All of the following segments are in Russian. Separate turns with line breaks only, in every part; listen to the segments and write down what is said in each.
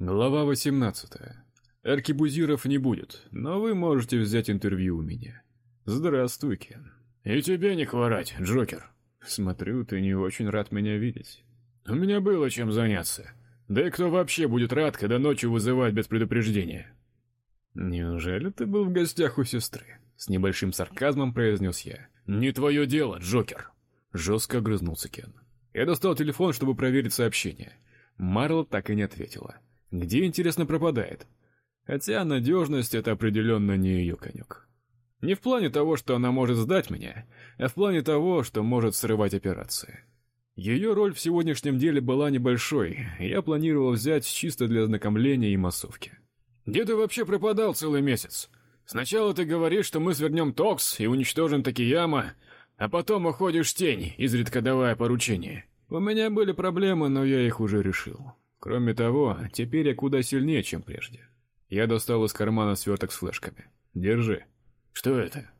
Глава 18. Аркибузиров не будет, но вы можете взять интервью у меня. Здравствуй, Кен.
И тебе не хворать, Джокер.
Смотрю, ты не очень рад меня видеть.
У меня было чем заняться. Да и кто вообще будет рад, когда ночью вызывают без предупреждения?
Неужели ты был в гостях у сестры? С небольшим сарказмом произнес я.
Не твое дело, Джокер.
Жестко огрызнулся Кен. Я достал телефон, чтобы проверить сообщение. Марла так и не ответила. Где, интересно, пропадает? Хотя надежность — это определенно не ее конек. Не в плане того, что она может сдать меня, а в плане того, что может срывать операции. Ее роль в сегодняшнем деле была небольшой, я планировал взять чисто для ознакомления и массовки.
«Где ты вообще пропадал целый месяц? Сначала ты говоришь, что мы свернем Токс и уничтожим Такияма, а потом уходишь в тень, изредка давая поручения».
У меня были проблемы, но я их уже решил. Кроме того, теперь я куда сильнее, чем прежде. Я достал из кармана сверток с флешками. Держи.
Что это?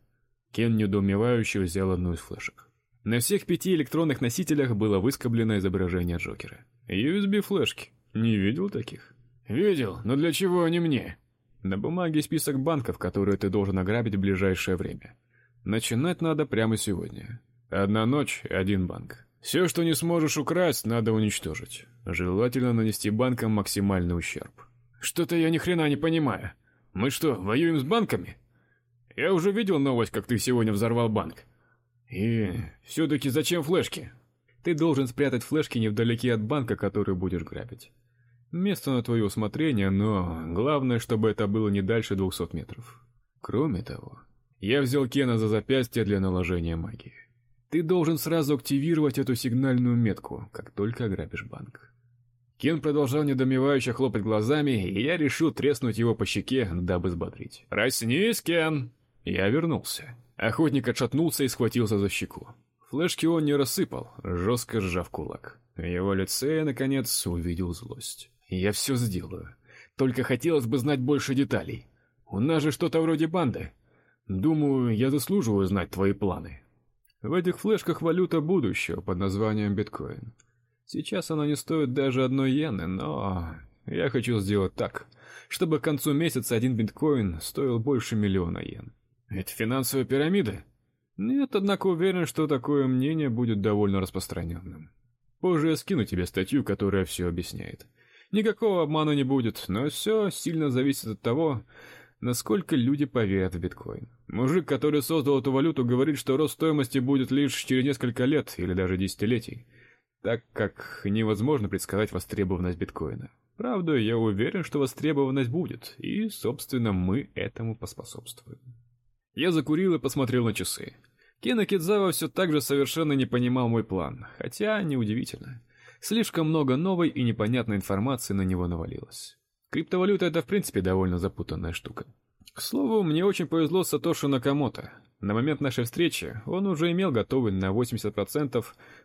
Кен недоумевающе взял одну из флешек. На всех пяти электронных носителях было выскоблено изображение Джокера. USB-флешки. Не видел таких?
Видел, но для чего они мне?
На бумаге список банков, которые ты должен ограбить в ближайшее время. Начинать надо прямо сегодня. Одна ночь, один банк. Все, что не сможешь украсть, надо уничтожить. Желательно нанести банкам максимальный ущерб.
Что-то я ни хрена не понимаю. Мы что, воюем с банками? Я уже видел новость, как ты сегодня взорвал банк. И все таки зачем флешки?
Ты должен спрятать флешки невдалеке от банка, который будешь грабить. Место на твое усмотрение, но главное, чтобы это было не дальше 200 метров. Кроме того, я взял Кена за запястье для наложения магии. Ты должен сразу активировать эту сигнальную метку, как только ограбишь банк. Кен продолжал недоумевающе хлопать глазами, и я решил треснуть его по щеке, дабы взбодрить.
"Проснись, Кен!"
Я вернулся. Охотник отшатнулся и схватился за щеку. Флешки он не рассыпал, жестко сжав кулак. В его лице я наконец увидел злость. Я все сделаю. Только хотелось бы знать больше деталей. У нас же что-то вроде банды. Думаю, я заслуживаю знать твои планы. В этих флешках валюта будущего под названием биткоин. Сейчас она не стоит даже одной йены, но я хочу сделать так, чтобы к концу месяца один биткоин стоил больше миллиона йен.
Это финансовая пирамида?
Нет, однако уверен, что такое мнение будет довольно распространенным. Позже я скину тебе статью, которая все объясняет. Никакого обмана не будет, но все сильно зависит от того, насколько люди поверят в биткоин. Мужик, который создал эту валюту, говорит, что рост стоимости будет лишь через несколько лет или даже десятилетий, так как невозможно предсказать востребованность биткоина. Правда, я уверен, что востребованность будет, и, собственно, мы этому поспособствуем. Я закурил и посмотрел на часы. Кена Кидзава все так же совершенно не понимал мой план, хотя неудивительно. Слишком много новой и непонятной информации на него навалилось. Криптовалюта это в принципе довольно запутанная штука. К слову, мне очень повезло с Сатоши Накамото. На момент нашей встречи он уже имел готовый на 80%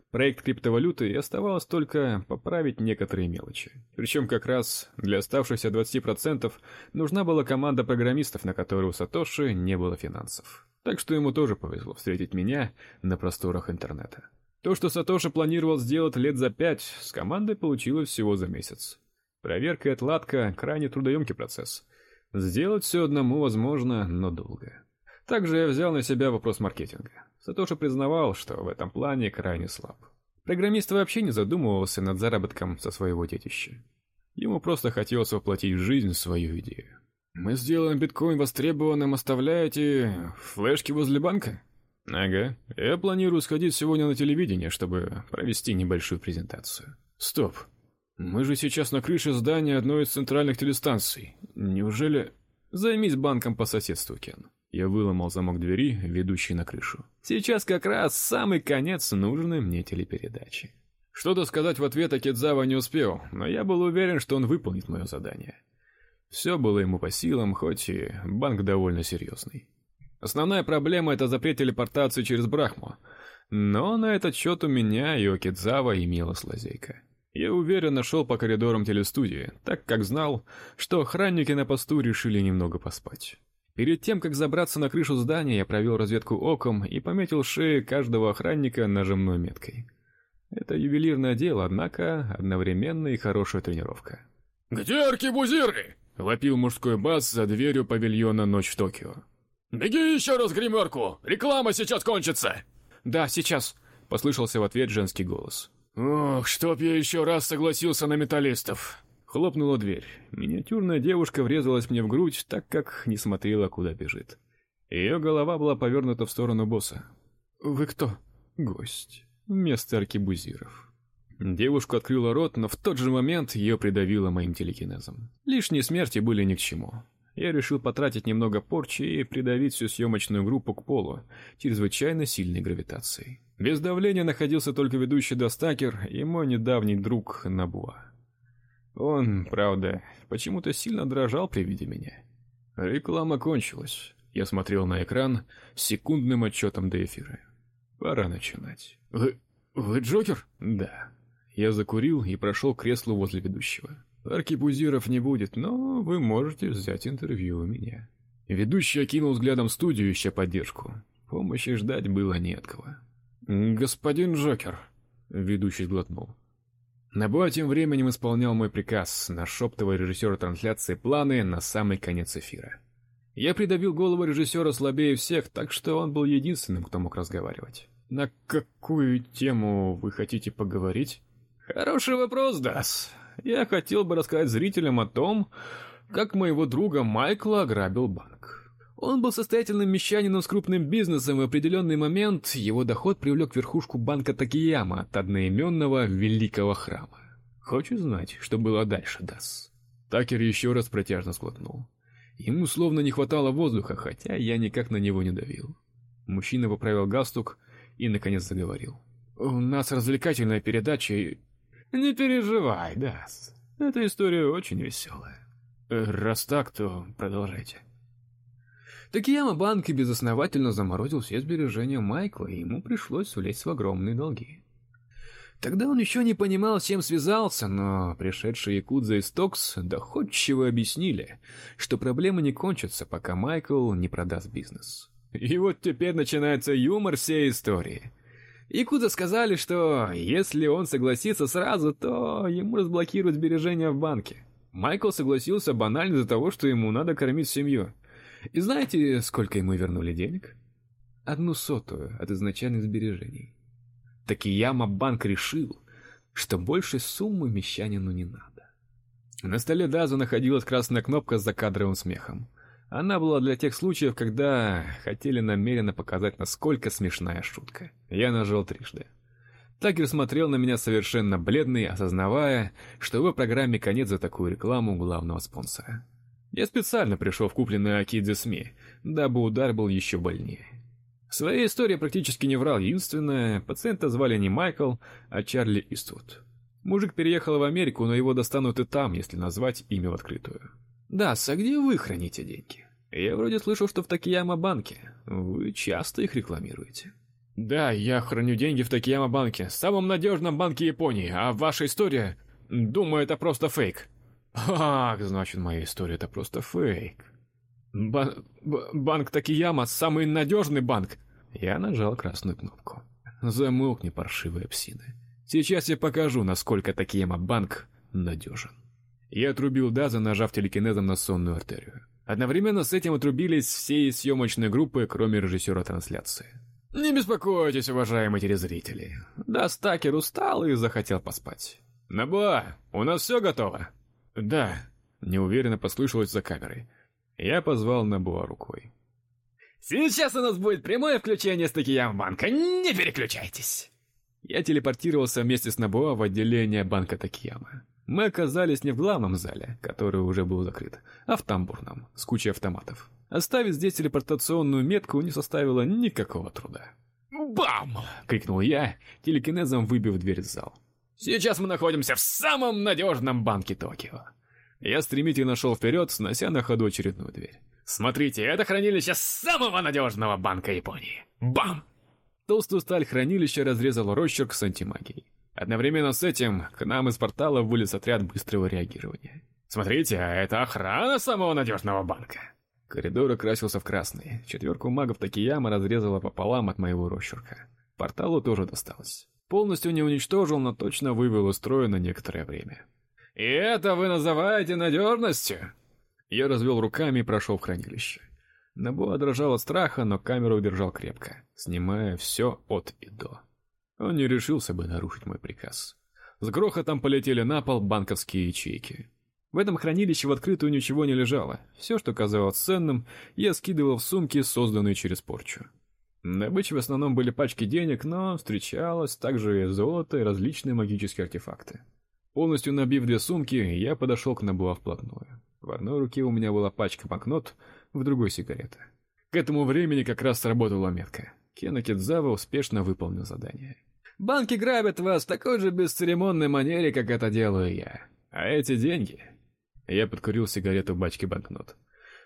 проект криптовалюты, и оставалось только поправить некоторые мелочи. Причем как раз для оставшихся 20% нужна была команда программистов, на которую у Сатоши не было финансов. Так что ему тоже повезло встретить меня на просторах интернета. То, что Сатоши планировал сделать лет за пять, с командой получилось всего за месяц. Проверка и отладка крайне трудоемкий процесс. Сделать все одному возможно, но долго. Также я взял на себя вопрос маркетинга. Сатоши признавал, что в этом плане крайне слаб. Программист вообще не задумывался над заработком со своего детища. Ему просто хотелось воплотить в жизнь свою идею. Мы сделаем биткоин востребованным, оставляете флешки возле банка? Ага. Я планирую сходить сегодня на телевидение, чтобы провести небольшую презентацию. Стоп. Мы же сейчас на крыше здания одной из центральных телестанций. Неужели займись банком по соседству, Кен? Я выломал замок двери, ведущей на крышу. Сейчас как раз самый конец нужной мне телепередачи. Что-то сказать в ответ Акидзава не успел, но я был уверен, что он выполнит мое задание. Все было ему по силам, хоть и банк довольно серьезный. Основная проблема это запрет телепортации через Брахму. Но на этот счет у меня и Окидзава имелась лазейка. Я уверенно шел по коридорам телестудии, так как знал, что охранники на посту решили немного поспать. Перед тем, как забраться на крышу здания, я провел разведку оком и пометил шеи каждого охранника нажимной меткой. Это ювелирное дело, однако одновременно и хорошая тренировка.
Где аркибузиры? вопил мужской бас за дверью павильона Ночь в Токио. Беги еще раз гримерку, реклама сейчас кончится.
Да, сейчас, послышался в ответ женский голос.
Ох, чтоб я еще раз согласился на металлистов.
Хлопнула дверь. Миниатюрная девушка врезалась мне в грудь, так как не смотрела, куда бежит. Ее голова была повернута в сторону босса. Вы кто? Гость. Место аркебузиров. Девушка открыла рот, но в тот же момент ее придавило моим телекинезом. Лишние смерти были ни к чему. Я решил потратить немного порчи и придавить всю съемочную группу к полу чрезвычайно сильной гравитацией. Без давления находился только ведущий Достакер и мой недавний друг Набуа. Он, правда, почему-то сильно дрожал при виде меня. Реклама кончилась. Я смотрел на экран с секундным отчетом до эфира. Пора начинать.
Вы вы Джокер?
Да. Я закурил и прошел к креслу возле ведущего. Аркипузиров не будет, но вы можете взять интервью у меня. Ведущий окинул взглядом студию, ища поддержку. Помощи ждать было не от кого.
Господин Джокер,
ведущий глотнул. Набуа тем временем исполнял мой приказ, нашептывая режиссеру трансляции планы на самый конец эфира. Я придавил голову режиссера слабее всех, так что он был единственным, кто мог разговаривать.
На какую тему вы хотите поговорить?
Хороший вопрос, Дас. Я хотел бы рассказать зрителям о том, как моего друга Майкла ограбил банк. Он был состоятельным мещанином с крупным бизнесом, и в определенный момент его доход привлек верхушку банка Такияма от одноименного великого храма. Хочешь знать, что было дальше, Дас? Такер еще раз протяжно сглотнул. Ему словно не хватало воздуха, хотя я никак на него не давил. Мужчина поправил галстук и наконец заговорил.
У нас развлекательная передача.
Не переживай, Дас. Эта история очень веселая.
Раз так, то продолжайте.
Такияма банк безосновательно заморозил все сбережения Майкла, и ему пришлось влезть в огромные долги. Тогда он еще не понимал, с чем связался, но пришедшие якудза из Токс доходчиво объяснили, что проблемы не кончатся, пока Майкл не продаст бизнес. И вот теперь начинается юмор всей истории. Якудза сказали, что если он согласится сразу, то ему разблокируют сбережения в банке. Майкл согласился банально из-за того, что ему надо кормить семью. И знаете, сколько ему вернули денег? Одну сотую от изначальных сбережений. Такияма банк решил, что больше суммы мещанину не надо. На столе Дазу находилась красная кнопка с закадровым смехом. Она была для тех случаев, когда хотели намеренно показать, насколько смешная шутка. Я нажал трижды. Такер смотрел на меня совершенно бледный, осознавая, что в программе конец за такую рекламу главного спонсора. Я специально пришел в купленную Акидзе СМИ, дабы удар был еще больнее. В своей истории практически не врал, единственное, пациента звали не Майкл, а Чарли Иствуд. Мужик переехал в Америку, но его достанут и там, если назвать имя в открытую. Да, а где вы храните деньги? Я вроде слышал, что в Такияма банке. Вы часто их рекламируете.
Да, я храню деньги в Такияма банке, самом надежном банке Японии, а ваша история, думаю, это просто фейк.
Ах, значит, моя история это просто фейк.
Ба банк Такияма самый надежный банк.
Я нажал красную кнопку. Замолкни, паршивая псина. Сейчас я покажу, насколько Такияма банк надежен. Я отрубил Даза, нажав телекинезом на сонную артерию. Одновременно с этим отрубились все съемочные группы, кроме режиссера трансляции. Не беспокойтесь, уважаемые телезрители. Даз Такер устал и захотел поспать. Наба, у нас все готово.
Да,
неуверенно послышалось за камерой. Я позвал Набуа рукой. Сейчас у нас будет прямое включение с Токиям банка. Не переключайтесь. Я телепортировался вместе с Набуа в отделение банка Токияма. Мы оказались не в главном зале, который уже был закрыт, а в тамбурном, с кучей автоматов. Оставить здесь телепортационную метку не составило никакого труда. «Бам!» — крикнул я, телекинезом выбив дверь в зал. «Сейчас мы находимся в самом надежном банке Токио». Я стремительно шел вперед, снося на ходу очередную дверь. «Смотрите, это хранилище самого надежного банка Японии!» Бам! Толстую сталь хранилища разрезал росчерк с антимагией. Одновременно с этим к нам из портала вылез отряд быстрого реагирования. Смотрите, а это охрана самого надежного банка. Коридор окрасился в красный. Четверку магов Такияма разрезала пополам от моего росчерка. Порталу тоже досталось. Полностью не уничтожил, но точно вывел из строя на некоторое время. И это вы называете надежностью?» Я развел руками и прошел в хранилище. Набуа дрожал от страха, но камеру удержал крепко, снимая все от и до. Он не решился бы нарушить мой приказ. С грохотом полетели на пол банковские ячейки. В этом хранилище в открытую ничего не лежало. Все, что казалось ценным, я скидывал в сумки, созданные через порчу. Добычей в основном были пачки денег, но встречалось также и золото и различные магические артефакты. Полностью набив две сумки, я подошел к Набуа вплотную. В одной руке у меня была пачка банкнот, в другой сигарета. К этому времени как раз сработала метка. Кена Кидзава успешно выполнил задание. Банки грабят вас в такой же бесцеремонной манере, как это делаю я. А эти деньги я подкурил сигарету в бачке банкнот.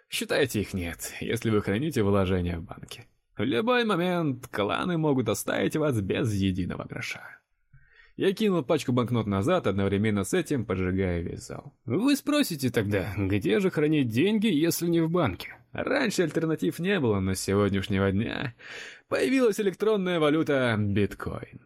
Считайте их нет, если вы храните вложения в банке. В любой момент кланы могут оставить вас без единого гроша. Я кинул пачку банкнот назад, одновременно с этим поджигая весь зал. Вы спросите тогда, где же хранить деньги, если не в банке? Раньше альтернатив не было, но с сегодняшнего дня появилась электронная валюта биткоин.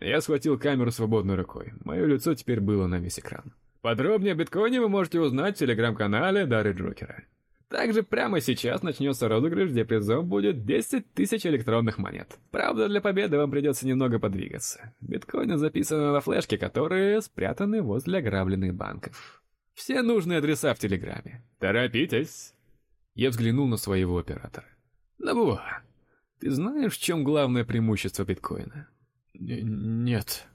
Я схватил камеру свободной рукой. Мое лицо теперь было на весь экран. Подробнее о биткоине вы можете узнать в телеграм-канале Дары Джокера. Также прямо сейчас начнется розыгрыш, где призом будет 10 тысяч электронных монет. Правда, для победы вам придется немного подвигаться. Биткоины записаны на флешке, которые спрятаны возле ограбленных банков. Все нужные адреса в Телеграме. Торопитесь. Я взглянул на своего оператора. Набуа, ты знаешь, в чем главное преимущество биткоина?
Нет.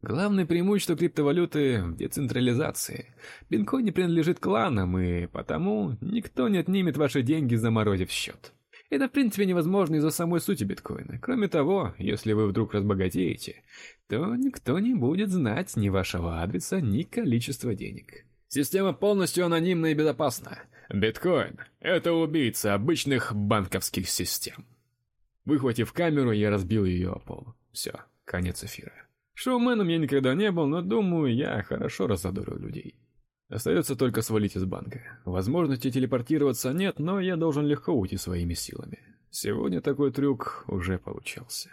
Главное преимущество криптовалюты в децентрализации. Биткоин не принадлежит кланам, и потому никто не отнимет ваши деньги, заморозив счет. Это, в принципе, невозможно из-за самой сути биткоина. Кроме того, если вы вдруг разбогатеете, то никто не будет знать ни вашего адреса, ни количества денег. Система полностью анонимна и безопасна. Биткоин — это убийца обычных банковских систем. Выхватив камеру, я разбил ее о пол. Все, конец эфира. Шоуменом я никогда не был, но думаю, я хорошо разодорил людей. Остается только свалить из банка. Возможности телепортироваться нет, но я должен легко уйти своими силами. Сегодня такой трюк уже получался.